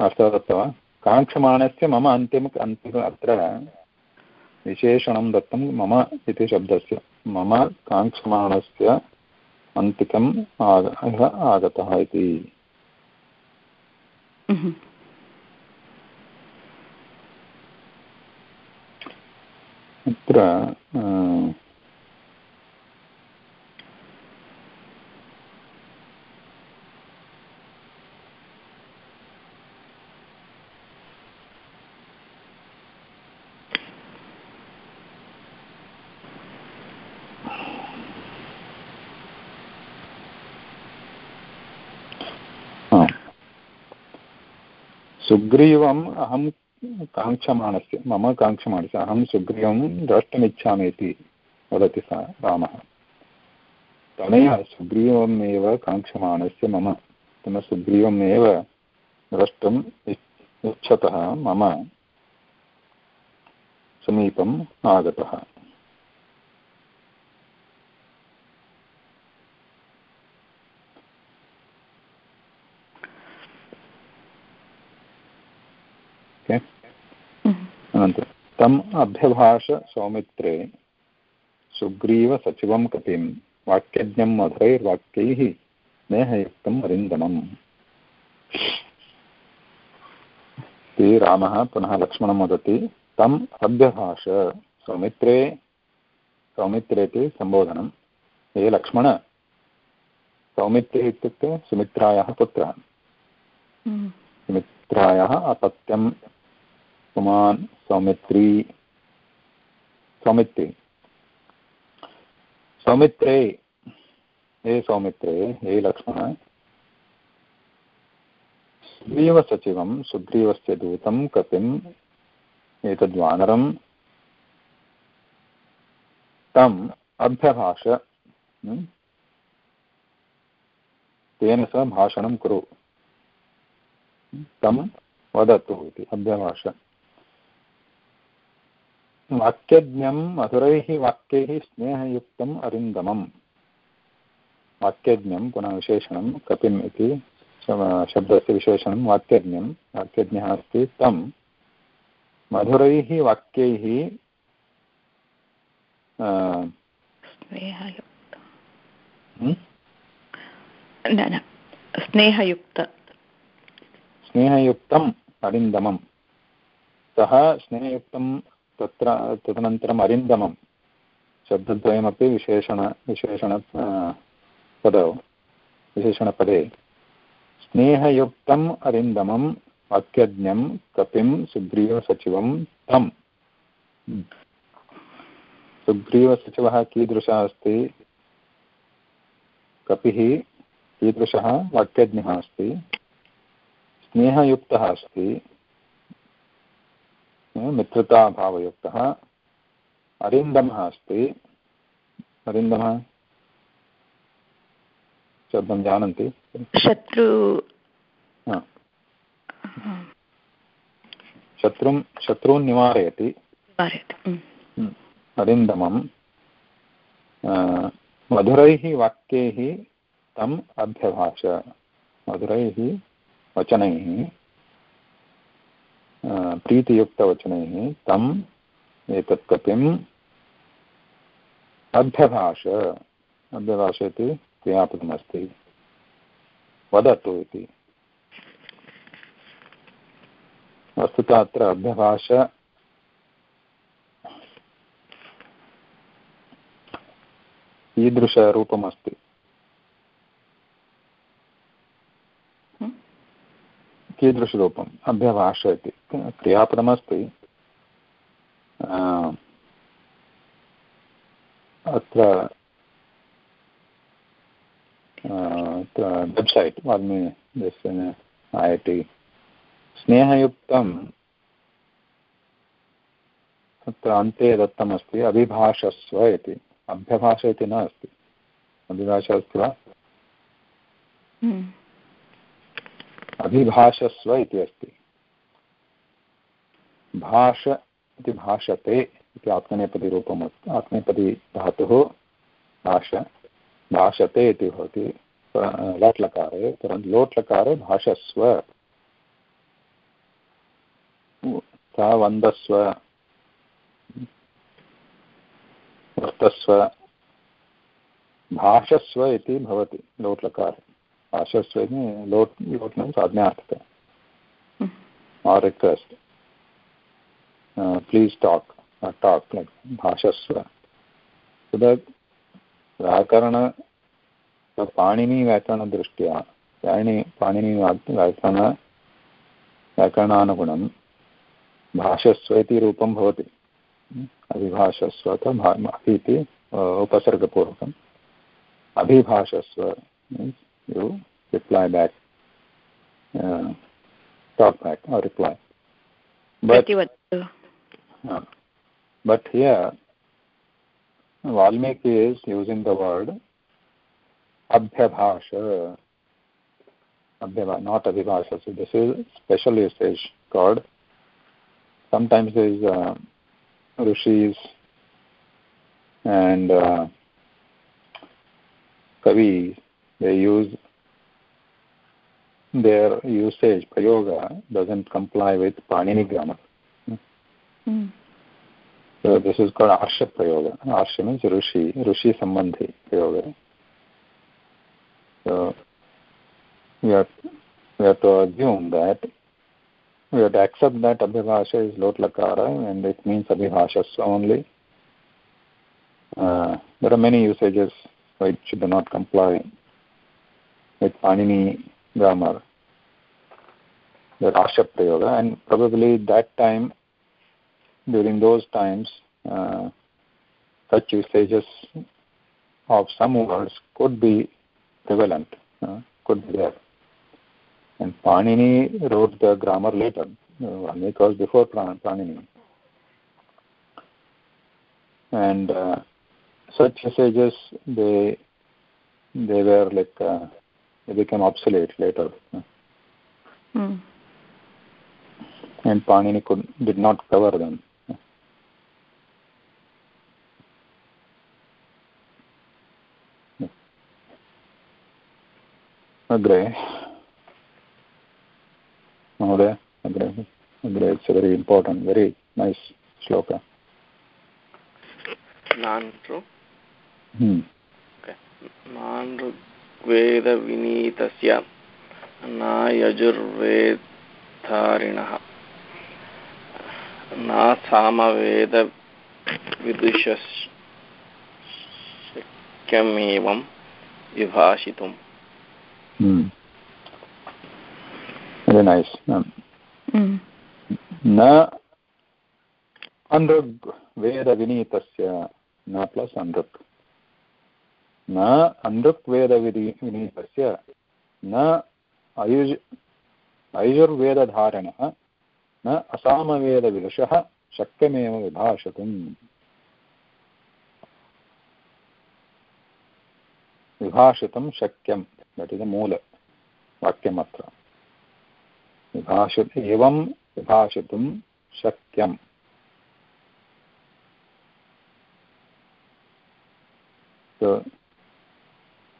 अर्थः दत्तः वा काङ्क्षमाणस्य मम अन्तिम अन्तिम अत्र विशेषणं दत्तं मम इति शब्दस्य। मम काङ्क्षमाणस्य अन्तिकम् आग आगतः इति। अत्र सुग्रीवम् अहं काङ्क्षमाणस्य, मम काङ्क्षमाणस्य, अहं सुग्रीवं द्रष्टुमिच्छामि इति वदति स रामः। तमेव सुग्रीवमेव काङ्क्षमाणस्य मम तम सुग्रीवमेव द्रष्टुम् इच्छतः मम समीपम् आगतः। अनन्तरं तम् अभ्यभाष सौमित्रे सुग्रीवसचिवं कपिं वाक्यज्ञं मधुरैर्वाक्यैः स्नेहयुक्तम् अरिन्दमम् इति रामः पुनः लक्ष्मणं वदति तम् अभ्यभाष सौमित्रे सौमित्रे इति सम्बोधनं हे लक्ष्मण सौमित्रे इत्युक्ते सुमित्रायाः पुत्रः। सुमित्रायाः अपत्यं पुमान् सौमित्री सौमित्री। सौमित्रे, हे सौमित्रे, हे लक्ष्मण। सुग्रीवसचिवं सुग्रीवस्य दूतं कपिम् एतद्वानरं। तम् अभ्यभाष तेन सह भाषणं कुरु। तं वदतु इति, अभ्यभाष। वाक्यज्ञं मधुरैः वाक्यैः स्नेहयुक्तम् अरिन्दमम्। वाक्यज्ञं पुनः विशेषणं कपिम् इति शब्दस्य विशेषणं वाक्यज्ञं। वाक्यज्ञः अस्ति तं। मधुरैः वाक्यैः स्नेहयुक्त। स्नेहयुक्तम् अरिन्दमम्। सः स्नेहयुक्तं तत्र, तदनन्तरम् अरिन्दमं शब्दद्वयमपि विशेषण विशेषण पदौ, विशेषणपदे। स्नेहयुक्तम् अरिन्दमं, वाक्यज्ञं कपिं सुग्रीवसचिवं तं सुग्रीवसचिवः कीदृशः अस्ति? कपिः कीदृशः? वाक्यज्ञः अस्ति। स्नेहयुक्तः अस्ति। मित्रताभावयुक्तः अरिन्दमः अस्ति। अरिन्दमः? शब्दं जानन्ति। शत्रु। शत्रुं शत्रून् निवारयति। अरिन्दमं मधुरैः वाक्यैः तम् अभ्यभाष। मधुरैः वचनैः प्रीतियुक्तवचनैः तम् एतत् कपिम् अभ्यभाष। अभ्यभाष इति क्रियापदमस्ति। वदतु इति। वस्तुतः अत्र अभ्यभाष। कीदृशरूपमस्ति कीदृशरूपम्? अभ्यभाष इति। क्रियापदमस्ति। अत्र वेब्सैट् वाल्मी ऐ टि स्नेहयुक्तं तत्र अन्ते दत्तमस्ति, अभिभाषस्व इति। अभ्यभाष इति न अस्ति अभिभाषा अस्ति वा अभिभाषस्व इति अस्ति। भाष इति भाषते इति आत्मनेपदीरूपम् आत्मनेपदी धातुः भाष, भाषते इति भवति। लट् लकारे परन्तु लोट् लकारे भाषस्व सा वन्दस्व वर्तस्व भाषस्व इति भवति लोट् इति लोट् लोट् means आज्ञार्थक or request please talk talk like भाषस्व व्याकरण पाणिनिव्याकरणदृष्ट्या पाणि पाणिनिव्याकरण व्याकरणानुगुणं भाषस्व इति रूपं भवति। अभिभाषस्व अथवा इति उपसर्गपूर्वकम्। अभिभाषस्व you reply back, uh, talk back or reply. But, uh, but here, Valmiki is using the word abhyabhasha. Abhyabha, not abhyabhasha. So this is special usage called. Sometimes there is uh, rishis and uh, kavis they use their usage prayoga doesn't comply with panini grammar. Mm. so this is called arsha prayoga. Arsha means rishi rishi sambandhi prayoga. So we have, we have to assume that we have to accept that abhibhasha is lot lakara and it means abhibhashasva only. Uh, there are many usages which do not comply with panini grammar the rasha prayoga. And probably that time during those times uh, such usages of some words could be prevalent uh, could be there. And Panini wrote the grammar later uh, because before Panini. And uh, such usages they they were like uh, they became obsolete later mm. and Panini could did not cover them अग्रे महोदय अग्रे अग्रे it's very important very nice श्लोक नानृग्वेदविनीतस्य नायजुर्वेद्धारिणः न विभाषितुम् Very nice. Um, mm. न अनृग् वेदविनीतस्य न plus अनृक् न अनृक् वेदविधि विनीतस्य न अयुज् अयुर्वेदधारणः न असामवेदविदुषः शक्यमेव विभाषितुम्। विभाषितुं शक्यं दट् इस् मूलवाक्यम् अत्र विभाषि एवं विभाषितुं शक्यम्।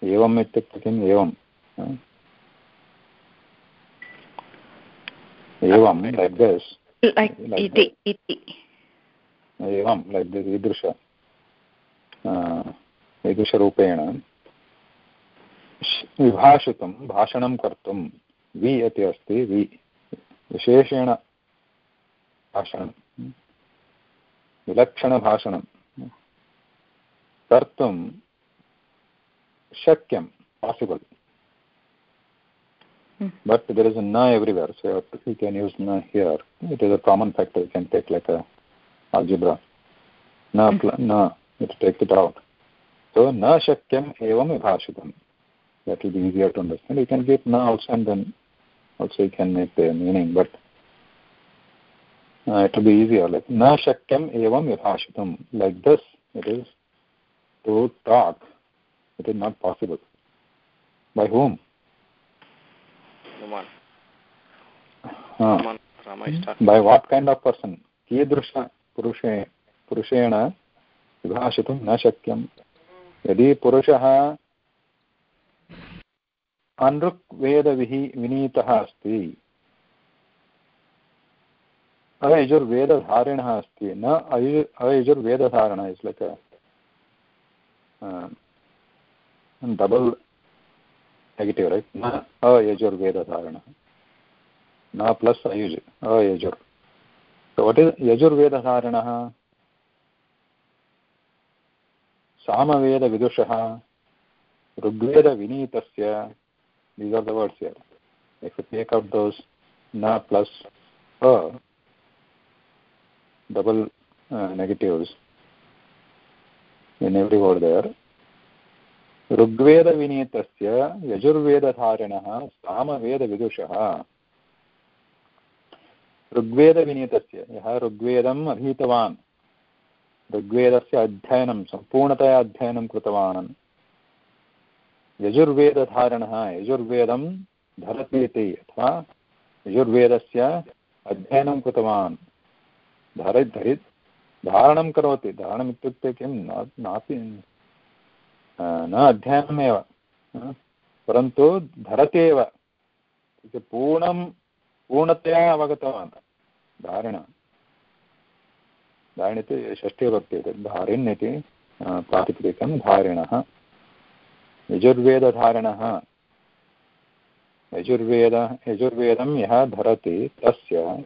एवम् इत्युक्ते किम्? एवम् एवं लैक् दिस् एवं लैक् दिस् ईदृश ईदृशरूपेण विभाषितुं भाषणं कर्तुं वि इति अस्ति वि। विशेषेण भाषणं। विलक्षणभाषणं। कर्तुं shakyam possible. Hmm. but there is a na everywhere so you can use na here. It is a common factor you can take like a algebra. Na hmm. na you take it out. So na shakyam evam vibhashitam that will be easier to understand. You can give na also and then also you can make the meaning but uh, it will be easier. Like na shakyam evam vibhashitam like this it is to talk. It is not possible. By whom? Raman. Uh, Raman. by what kind of person? कीदृश पुरुषे पुरुषेण विभाषितुं न शक्यं यदि पुरुषः अनृक् वेदविहि विनीतः अस्ति अयजुर्वेदधारिणः अस्ति न अयु अयजुर्वेदधारणः is like double negative right न अयजुर्वेदधारणः न प्लस् अयुज् अयजुर् वट् इस् यजुर्वेदधारणः सामवेदविदुषः ऋग्वेदविनीतस्य these are the words yeah I take out those न plus a double negatives in every word there ऋग्वेदविनीतस्य यजुर्वेदधारिणः सामवेदविदुषः। ऋग्वेदविनीतस्य, यः ऋग्वेदम् अधीतवान्, ऋग्वेदस्य अध्ययनं, सम्पूर्णतया अध्ययनं कृतवान्। यजुर्वेदधारणः, यजुर्वेदं धरति इति, अथवा यजुर्वेदस्य अध्ययनं कृतवान्। धर, धरि धारणं करोति। धारणम् इत्युक्ते किं नापि न अध्ययनमेव परन्तु धरति एव पूर्णं पूर्णतया अवगतवान्। धारण। धारण इति षष्ठीभक्ति धारिण् इति प्रातिपदिकं धारिणः। यजुर्वेदधारणः। यजुर्वेद, यजुर्वेदं यः धरति, तस्य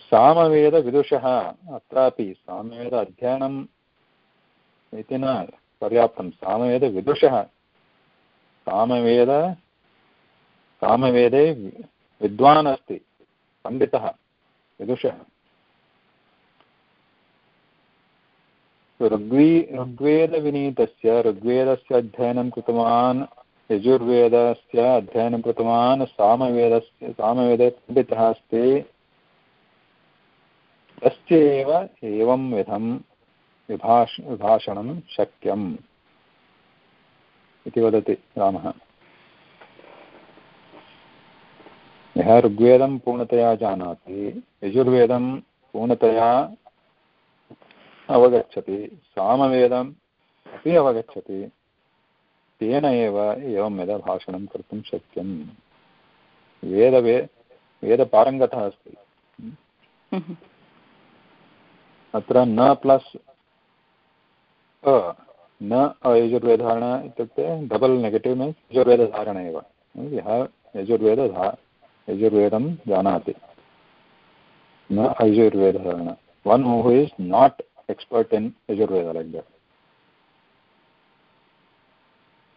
सामवेदविदुषः। अत्रापि सामवेद अध्ययनम् इति न पर्याप्तं सामवेदविदुषः सामवेद सामवेदे विद्वान् अस्ति पण्डितः। विदुषः। ऋग्वी ऋग्वेदविनीतस्य ऋग्वेदस्य अध्ययनं कृतवान्। यजुर्वेदस्य अध्ययनं कृतवान्। सामवेदस्य सामवेदे पण्डितः अस्ति। तस्य एव एवं विधं विभाष विभाषणं शक्यम् इति वदति रामः। यः ऋग्वेदं पूर्णतया जानाति यजुर्वेदं पूर्णतया अवगच्छति सामवेदम् अपि अवगच्छति तेन एव एवं यदा भाषणं कर्तुं शक्यं वेदवे वेदपारङ्गतः अस्ति। हम्म। अत्र न प्लस् न यजुर्वेदधारण इत्युक्ते डबल् नेगेटिव् मीन्स् यजुर्वेदधारण एव। यः यजुर्वेदधा, यजुर्वेदं जानाति। न यजुर्वेदधारण one who is not expert in Yajurveda like the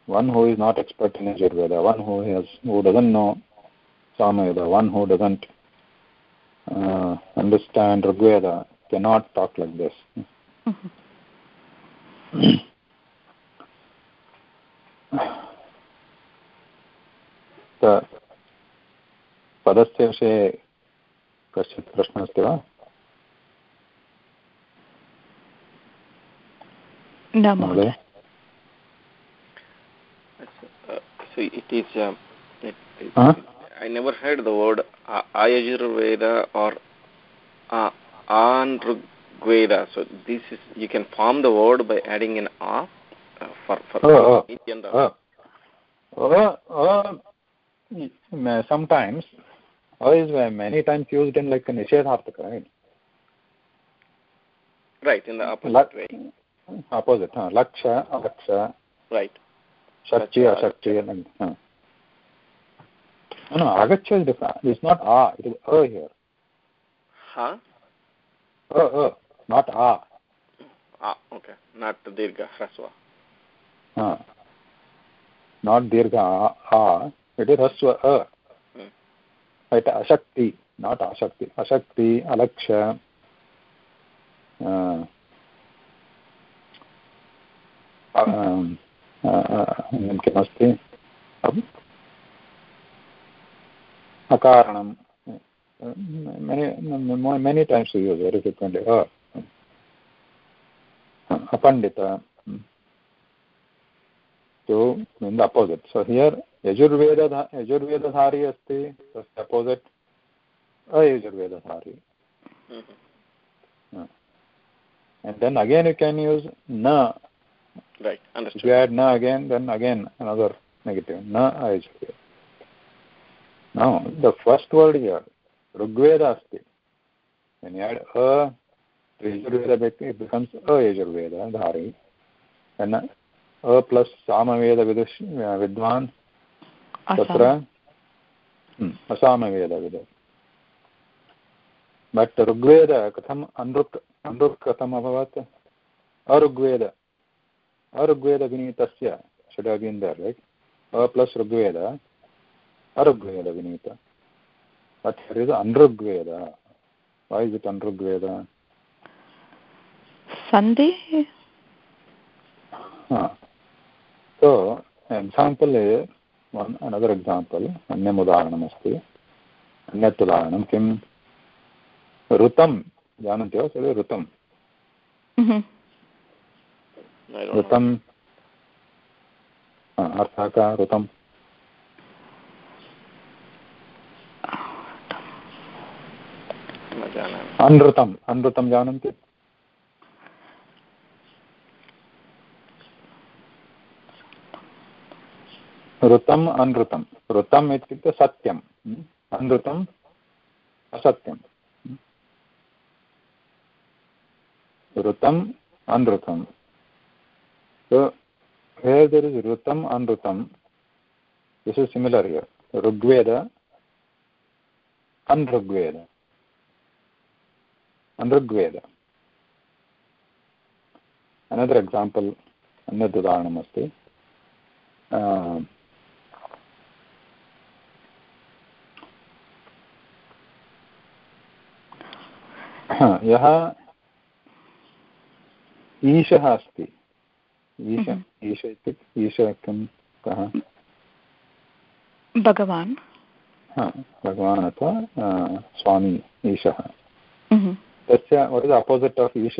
one who is not expert in Yajurveda one who has who doesn't know Samaveda one who doesn't understand Rigveda cannot talk like this पदस्य विषये कश्चित् प्रश्नः अस्ति वा न महोदय Uh, so it is. Um, it, it, Huh? I never heard the word uh, Ayurveda or uh, Anrugveda. So this is you can form the word by adding an a uh, for for Oh, oh. Indian. Uh, uh, uh, m- sometimes uh, is uh, many times used in like a nishedharthaka, right? Right in the opposite Lak- way. Opposite, huh? Laksha, alaksha, Right. shakti, ashakti, and huh. No, no, agacha is different. It's not a, it is a here. Huh? A, a, not a. Ah, okay. Not dirgha hrasva. Huh. Not dirgha a. It is haswa a. Hmm. Right, ashakti, not ashakti. Ashakti, alaksha. Uh, um, uh, किमस्ति अकारणं times we use very frequently uh, apandita so in the opposite. So here yajurveda yajurvedadhari asti the opposite. Ayajurvedadhari Mhm. and then again you can use na. Right. if Understood. you add na again then again another negative. Na ayajurveda. Now the first word here. Rigveda asti. When you add a becomes a yajurveda dhari and a plus samaveda vidush vidwan तत्र असामवेदविद but Rigveda कथम् अनृक् अनृक् कथम् अभवत् अऋग्वेद अऋग्वेदविनीतस्य should have been there right a plus Rigveda अऋग्वेद Vineet but here is anrugveda why is it anrugveda सन्धि example is one another example अन्यम् उदाहरणमस्ति अन्यत् उदाहरणं किं ऋतं जानन्ति वा सर्वे ऋतं Mhm. I don't know. ऋतं अर्थः कः ऋतं न जानामि अनृतम् अनृतं जानन्ति? ऋतम् अनृतं ऋतम् इत्युक्ते सत्यम्। हम्म। अनृतम्, असत्यम्। ऋतम् अनृतम्। हेदर् इस् ऋतम् अनृतम्। Is is similar here Rigveda, अनृग्वेद। अनृग्वेद। अनदर् एक्साम्पल् अन्यदुदाहरणमस्ति uh, यः ईशः अस्ति। ईश ईश इत्युक्ते ईश किं कः? भगवान्। हा भगवान् अथवा स्वामी ईशः। Mhm. तस्य वट् इस् अपोसिट् आफ् ईश?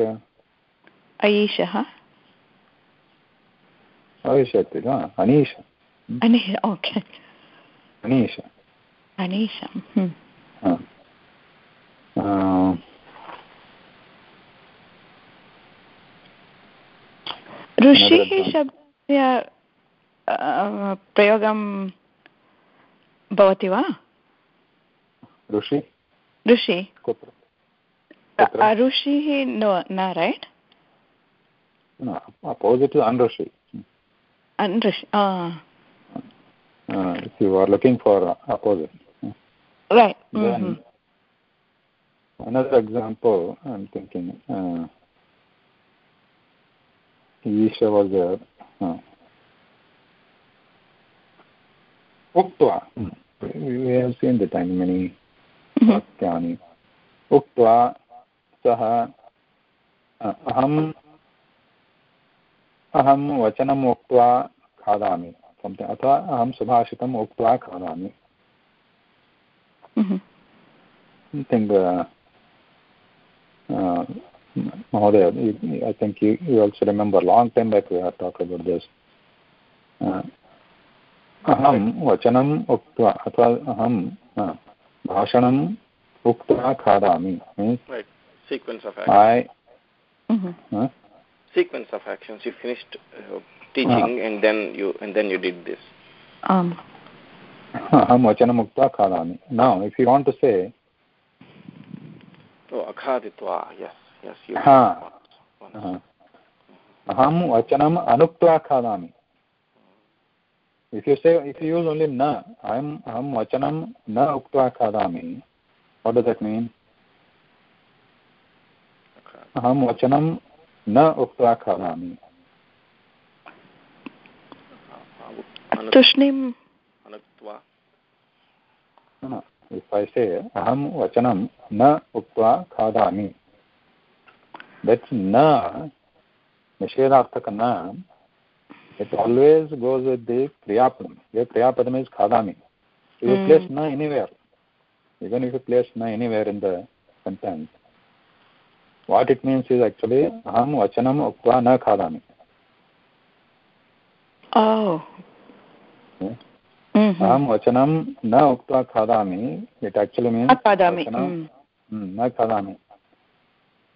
अयीशः। अईश वा? अनीश। अनि ओके अनीश। अनीशं ऋषिः Another शब्दस्य अ, प्रयोगं भवति वा ऋषि ऋषि कुत्र अ- कुत्र? अ, ऋषिः न न right opposite अनृषि Rishi if you are looking for opposite right then another example i'm thinking uh, उक्त्वानि उक्त्वा सः अहम् अहम वचन उक्त्वा खादा अथवा अहम सुभाषित उक्त्वा खादामि Uh, uh, uh, Mahodaya, I think you, you also remember long time back we have talked about this. अहं वचनम् उक्त्वा अथवा अहं भाषणम् उक्त्वा खादामि sequence of I mm-hmm. sequence of actions you finished uh, teaching and then you and then you did this um aham vachanam ukta khadami now if you want to say oh अहम वचनम् अनुक्त्वा खादामि। If you say if you use only न am अहं वचनं न उक्त्वा खादामि। What does that mean अहं वचनं न उक्त्वा खादामि। अहं वचनं न उक्त्वा खादामि। That's na, Nishedharthaka na, it always goes with the Kriyapadam. the Kriyapadam is Khadami. So you mm. place na anywhere. Even if you place na anywhere in the sentence, what it means is actually aham vachanam uktva na khadami oh hmm? mm-hmm. aham vachanam na uktva khadami it actually means na khadami mm. Hmm, na khadami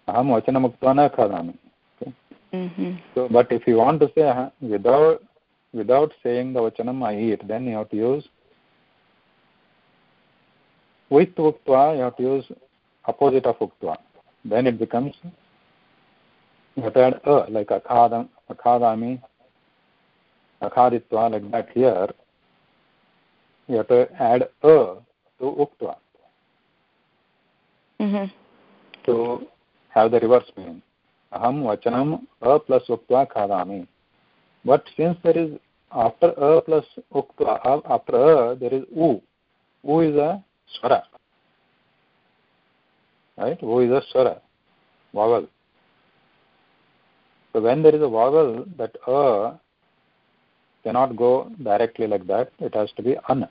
अहं वचनमुक्त्वा न खादामि। But if you want to say without without saying the वचनम् I it then you have to use with उक्त्वा you have to use opposite of उक्त्वा। Then it becomes like अखादम् अखादामि अखादित्वा लैक् देट् हियर् यत् add a उक्त्वा। mm-hmm. Have the reverse meaning aham vachanam a plus uktva khadami but since there is after a plus uktva after a there is u u is a swara right u is a swara vowel so when there is a vowel that a cannot go directly like that it has to be an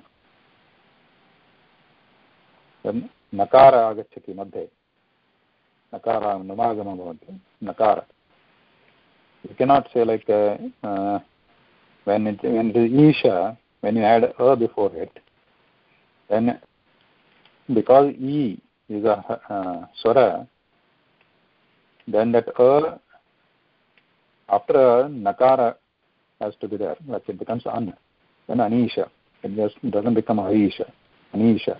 नकार आगच्छति मध्ये नकार नुमागमः भवति नकार you cannot say like uh, uh, when it when it is isha when you add a before it then because e is a uh, swara then that a after a nakara has to be there like it becomes an then anisha it just doesn't become aisha anisha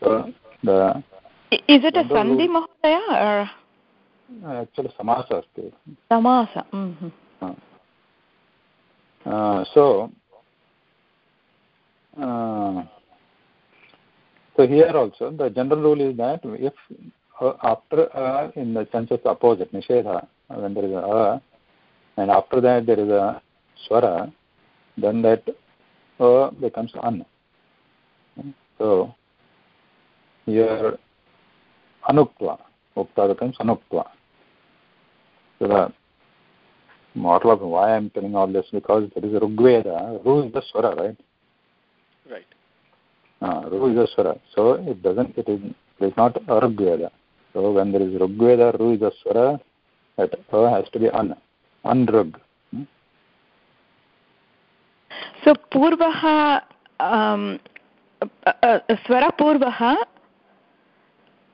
so the is it a sandhi mahodaya or? Actually samasa samasa mhm uh, so uh, so here also the general rule is that if uh, after uh, in the sense of opposite nishedha when there is a uh, and after that there is a swara then that uh becomes an so here so the model of why i'm telling all this because there is a rigveda ru is the swara right right uh, ru is the swara so it doesn't it is it is not a rigveda so when there is rigveda ru is the swara that a has to be an anrug hmm? so purvah um, स्वरपूर्वः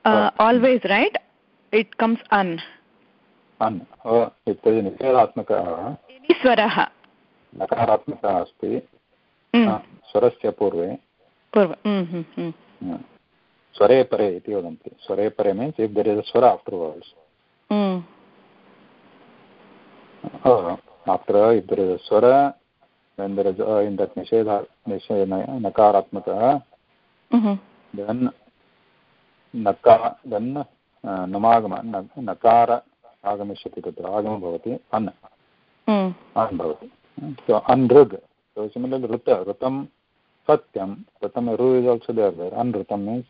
uh, always right? It comes an. An. इत्युक्ते निषेधात्मकः। स्वरः? नकारात्मकः अस्ति। स्वरस्य पूर्वे। पूर्व। स्वरे परे इति वदन्ति। स्वरे परे मीन्स् इफ् दर् इस् स्वर after words after if there is स्वर there is a in that nishedha nishedha nakaratmaka then नका देन् नमागम नकार आगमिष्यति तत्र आगमः भवति अन् अन् भवति anrug so similarly ruta rutam satyam rutam ru is also there there anrutam means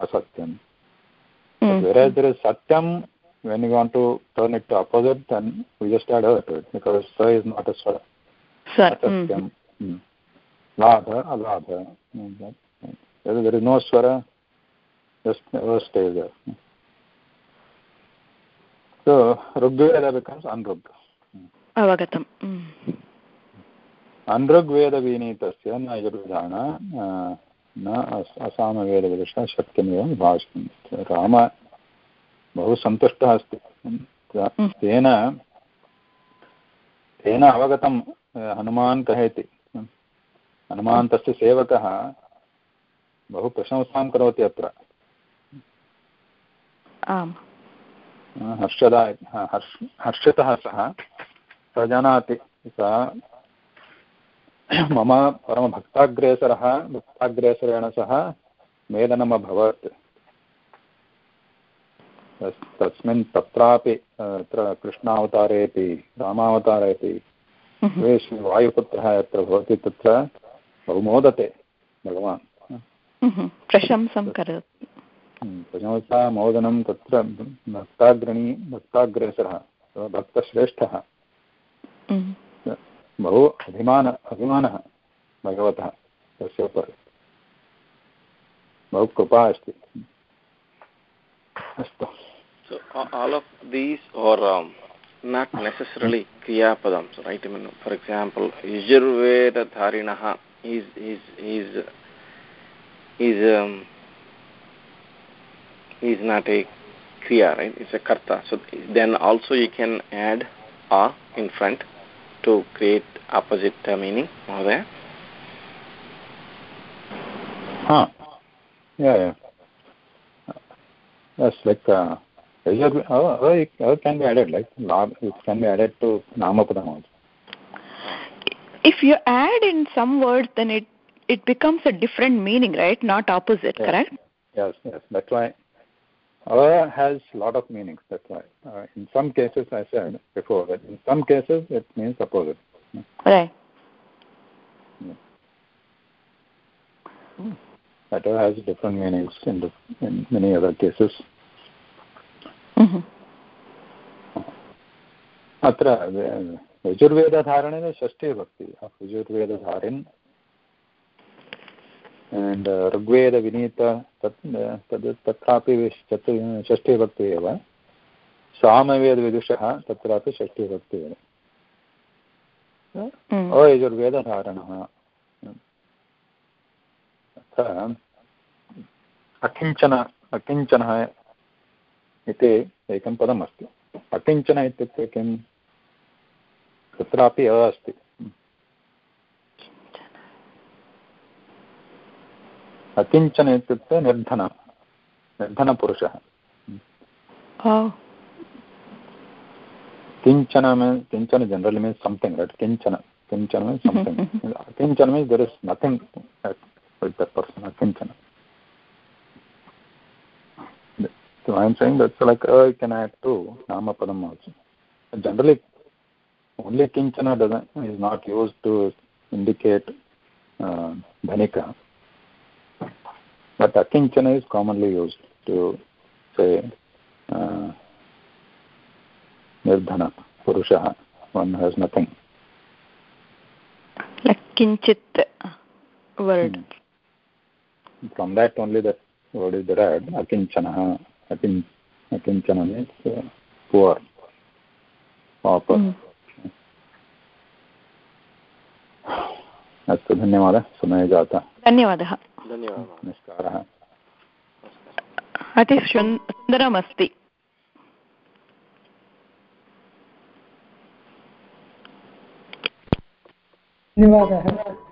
asatyam mm. whereas there is satyam when you want to turn it to opposite then we just add her to it because sa is not a swara asatyam mm. ladha aladha whether there is no swara just never stay there. So rugveda becomes anrug अवगतम्। अनृग्वेदविनीतस्य न यजुर्जान न असामवेदविदुषः शक्यमेव भाषते राम बहु सन्तुष्टः अस्ति। तेन तेन अवगतं हनुमान् कः इति हनुमान् तस्य सेवकः बहु प्रशंसां करोति अत्र। हर्षदा हर्ष हर्षितः सः स जानाति सः मम परमभक्ताग्रेसरः भक्ताग्रेसरेण सह मेलनम् अभवत्। तस्मिन् तत्रापि तत्र कृष्णावतारेपि रामावतारेपि द्वेषु वायुपुत्रः यत्र भवति तत्र बहु मोदते भगवान्। प्रशंसं करोति। प्रशंसा मोदनं तत्र भक्ताग्रणी भक्ताग्रेसरः भक्तश्रेष्ठः बहु अभिमान अभिमानः भगवतः तस्य उपरि बहु कृपा अस्ति अस्तु So all of these are um, not necessarily kriya padams, right? I mean, for example, Yajurveda Dharinaha is is is is um, is not a kriya, right? It's a karta. So then also you can add a in front to create opposite uh, meaning Mahodaya? Huh. Yeah, yeah. That's like uh, it can be added, like it can be added to Namapadam also. If you add in some words, then it it becomes a different meaning, right? Not opposite, yes. correct? Yes, yes. That's why Ava has a lot of meanings. That's why. Uh, in some cases, I said before that in some cases it means opposite. Right. Yeah. That has different meanings in, the, in many other cases. अत्र यजुर्वेदधारणेन षष्ठी भक्ति यजुर्वेदधारिन् and uh, Rigveda Vineet तत् तद् तत्रापि षष्ठीभक्ति एव। सामवेदविदुषः तत्रापि षष्ठीभक्ति एव। अयजुर्वेदधारणः। अत्र अकिञ्चन अकिञ्चनः इति एकं पदमस्ति। अकिञ्चन इत्युक्ते किं? तत्रापि अ अस्ति। अकिञ्चन इत्युक्ते निर्धन निर्धनपुरुषः किंचन मीन्स् किंचन जनरलि मीन्स् संथिङ्ग् रैट् किंचन किंचन means something kitchen means there is nothing with that person kitchen So I am saying that's like uh, can add to Namapadam also. Generally, only Kinchana doesn't, is not used to indicate uh, Dhanika. But akinchana is commonly used to say uh, nirdhana, purusha, one has nothing. Like kinchit word. Hmm. From that only that word is derived, akinchana, akin, akinchana means uh, poor, pauper. Mm. अस्तु धन्यवादः समयः जातः धन्यवादः धन्यवादः। नमस्कारः। अति सुन्दरमस्ति धन्यवादः।